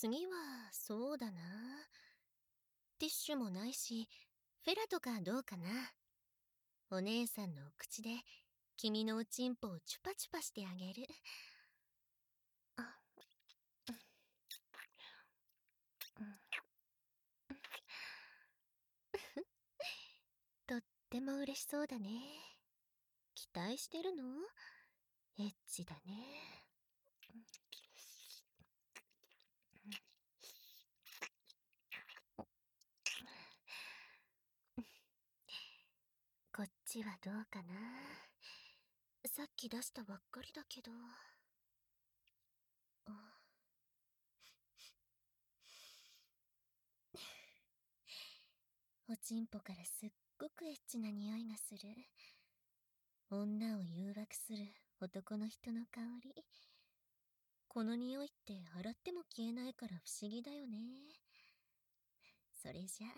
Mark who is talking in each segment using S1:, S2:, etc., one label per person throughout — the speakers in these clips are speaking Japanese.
S1: 次は、そうだな。ティッシュもないし、フェラとかどうかな。お姉さんのお口で、君のおちんぽをチュパチュパしてあげる。あ、とっても嬉しそうだね。期待してるの？エッチだね。こっちはどうかなさっき出したばっかりだけど。おちんぽからすっごくエッチな匂いがする。女を誘惑する男の人の香り。この匂いって洗っても消えないから不思議だよね。それじゃあ、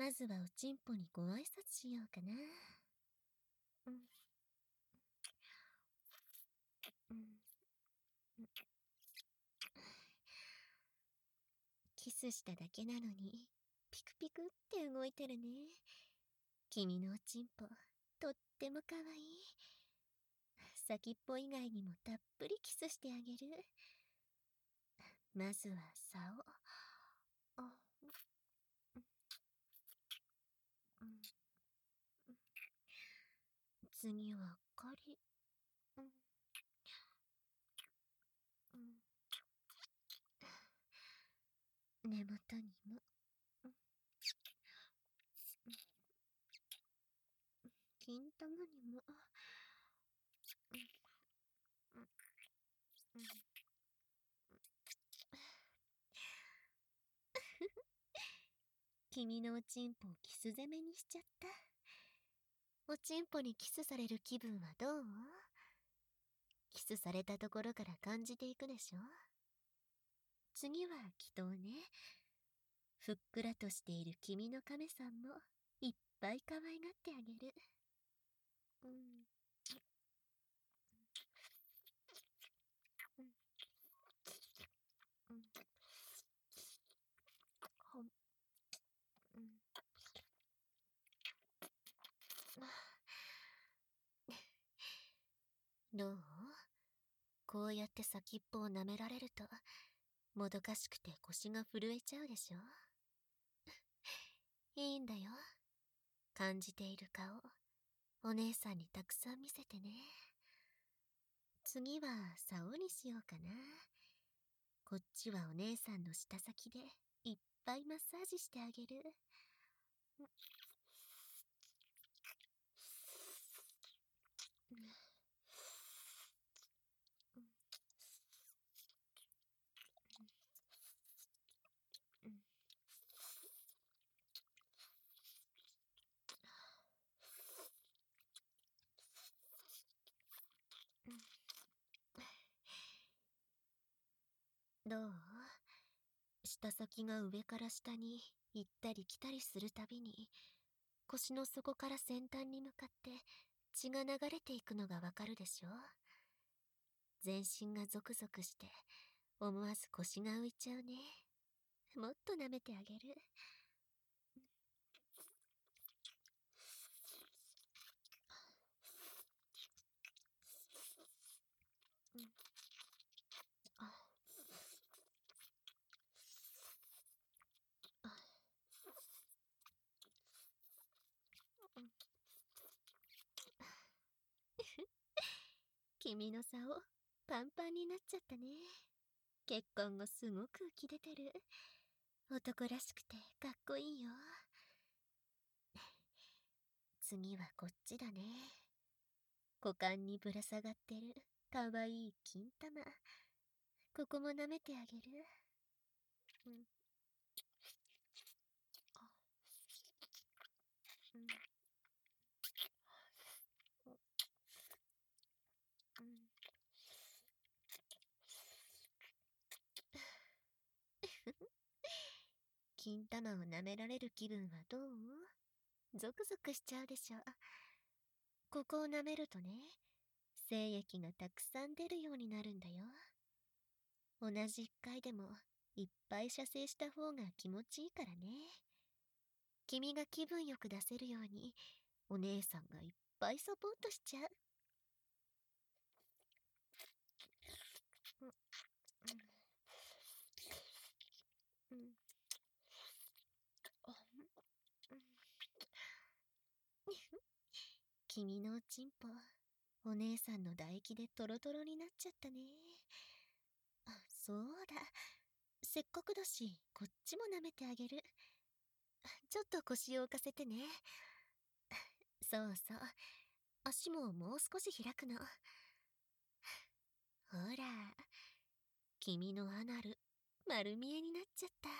S1: まずはおちんぽにご挨拶しようかな。うん。うん。キスしただけなのに、ピクピクって動いてるね。君のおちんぽ、とってもかわいい。先っぽ以外にもたっぷりキスしてあげる。まずは竿。あ次はかり。うん。うん。根元にも。金玉にも。君のおちんぽをキス攻めにしちゃった。おちんぽにキスされる気分はどう？キスされたところから感じていくでしょ？次は祈祷ね。ふっくらとしている君の亀さんもいっぱい可愛がってあげる。うん。どう？こうやって先っぽを舐められると、もどかしくて腰が震えちゃうでしょ？いいんだよ。感じている顔、お姉さんにたくさん見せてね。次は、竿にしようかな。こっちはお姉さんの舌先でいっぱいマッサージしてあげる。どう？舌先が上から下に行ったり来たりするたびに腰の底から先端に向かって血が流れていくのがわかるでしょ？全身がゾクゾクして思わず腰が浮いちゃうね。もっと舐めてあげる。君の竿、パンパンになっちゃったね。結婚後すごく浮き出てる。男らしくてかっこいいよ。次はこっちだね。股間にぶら下がってるかわいい金玉。ここも舐めてあげる。うん。金玉を舐められる気分はどうゾクゾクしちゃうでしょ。ここを舐めるとね、精液がたくさん出るようになるんだよ。同じ一回でもいっぱい射精した方が気持ちいいからね。君が気分よく出せるように、お姉さんがいっぱいサポートしちゃう。君のおちんぽ、お姉さんの唾液でトロトロになっちゃったね。あ、そうだ。せっかくだし、こっちも舐めてあげる。ちょっと腰を浮かせてね。そうそう。足ももう少し開くの。ほら、君のアナル、丸見えになっちゃった。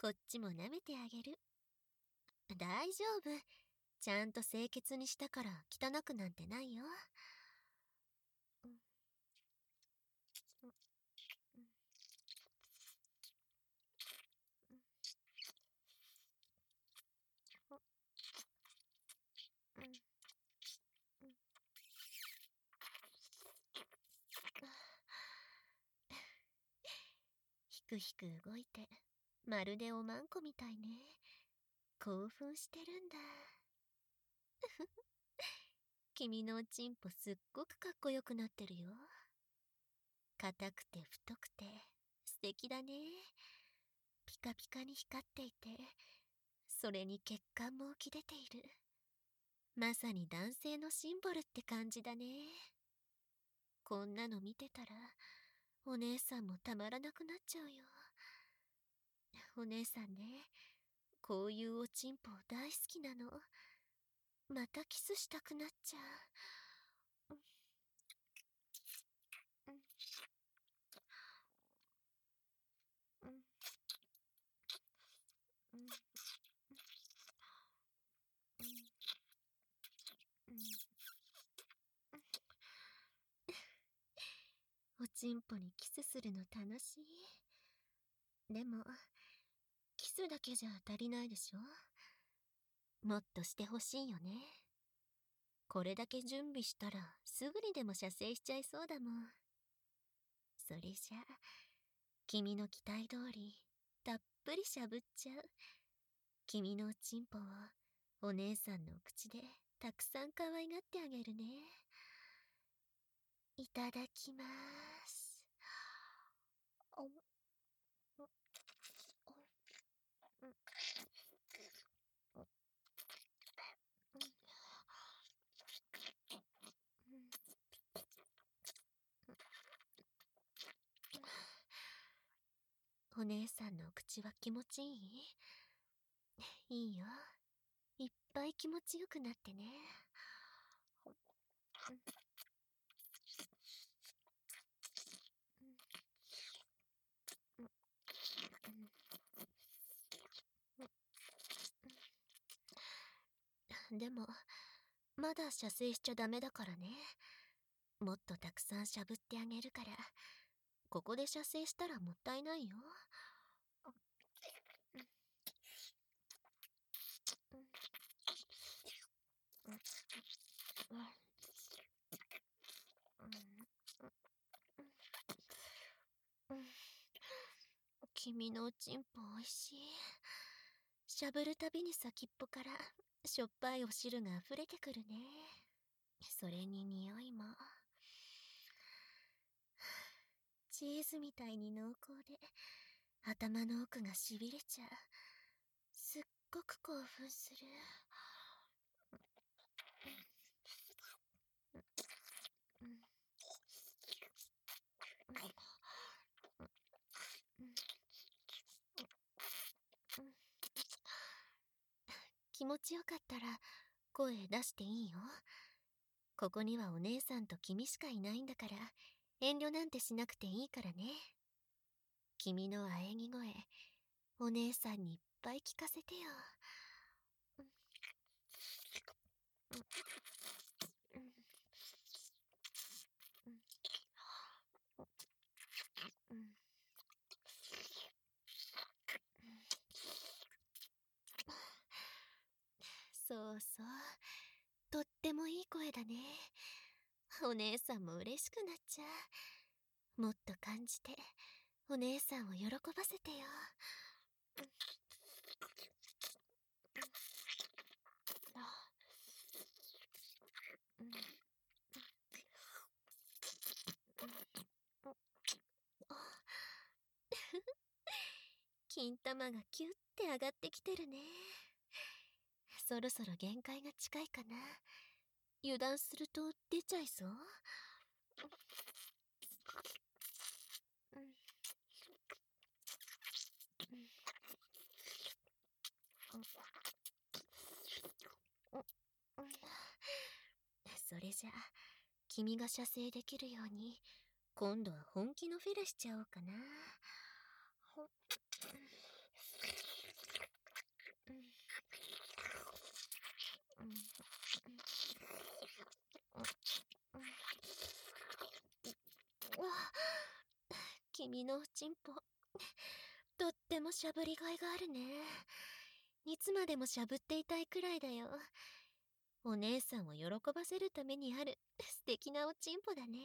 S1: こっちも舐めてあげる。大丈夫。ちゃんと清潔にしたから汚くなんてないよ。ひくひく動いて、まるでおまん。こみたいね。興奮してるん。だ。君のおちんぽすっごくかっこよくなってるよ。硬くて太くて素敵だね。ピカピカに光っていて、それに血管も浮き出ている。まさに男性のシンボルって感じだね。こんなの見てたら、お姉さんもたまらなくなっちゃうよ。お姉さんね、こういうおちんぽ大好きなの。またキスしたくなっちゃう。おちん。ぽにキスするの楽しい。でも、キスだけじゃ足りないでしょもっとしてほしいよね。これだけ準備したらすぐにでも射精しちゃいそうだもん。それじゃあ、君の期待通り、たっぷりしゃぶっちゃう。君のおちんぽをお姉さんの口でたくさん可愛がってあげるね。いただきまーす。お姉さんの口は気持ちいい？いいよ。いっぱい気持ちよくなってね。でも、まだ射精しちゃダメだからね。もっとたくさんしゃぶってあげるから、ここで射精したらもったいないよ。君のおちんぽおいしい。しゃぶるたびに先っぽからしょっぱいお汁が溢れてくるね。それに匂いも。チーズみたいに濃厚で、頭の奥がしびれちゃう。すっごく興奮する。持ちよかったら声出していいよ。ここにはお姉さんと君しかいないんだから遠慮なんてしなくていいからね。君の喘ぎ声、お姉さんにいっぱい聞かせてよ。そうそう。とってもいい声だね。お姉さんも嬉しくなっちゃう。もっと感じて、お姉さんを喜ばせてよ。金玉がキュッて上がってきてるね。そろそろ限界が近いかな。油断すると出ちゃいそう？それじゃあ、君が射精できるように、今度は本気のフェラしちゃおうかな。君のおちんぽ、とってもしゃぶりがいがあるね。いつまでもしゃぶっていたいくらいだよ。お姉さんを喜ばせるためにある素敵なおちんぽだね。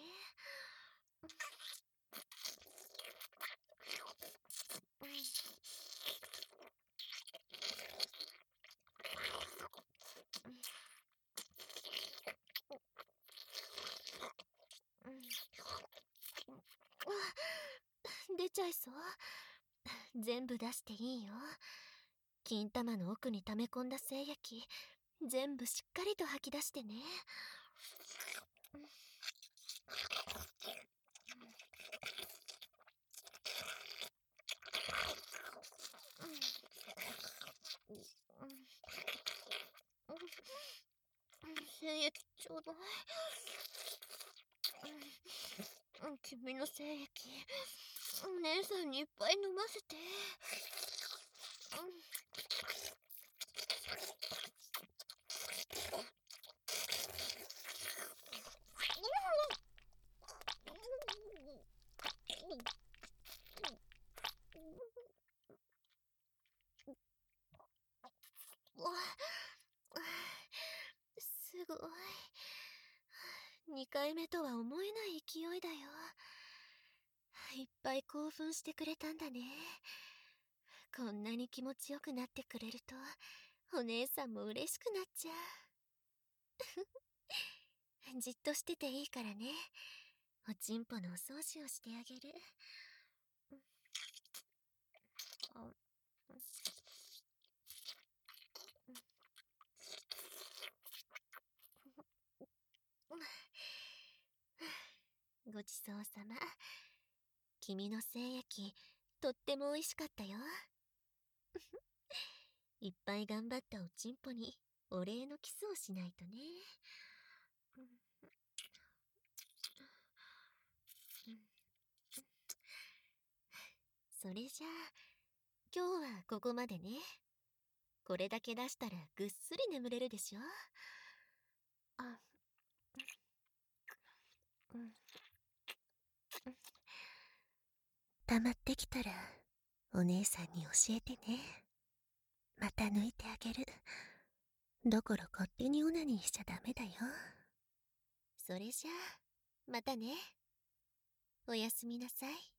S1: 出ちゃいそう。全部出していいよ。金玉の奥に溜め込んだ精液全部しっかりと吐き出してね。精液ちょうだい君の精液お姉さんにいっぱい飲ませて。すごい。2回目とは思えない勢いだよ。いっぱい興奮してくれたんだね。こんなに気持ちよくなってくれると、お姉さんも嬉しくなっちゃう。じっとしてていいからね。おちんぽのお掃除をしてあげる。ごちそうさま。君の精液、とっても美味しかったよ。いっぱい頑張ったおちんぽにお礼のキスをしないとね。それじゃあ、今日はここまでね。これだけ出したらぐっすり眠れるでしょあ、うん。溜まってきたら、お姉さんに教えてね。また抜いてあげる。だから勝手にオナニーしちゃダメだよ。それじゃあ、またね。おやすみなさい。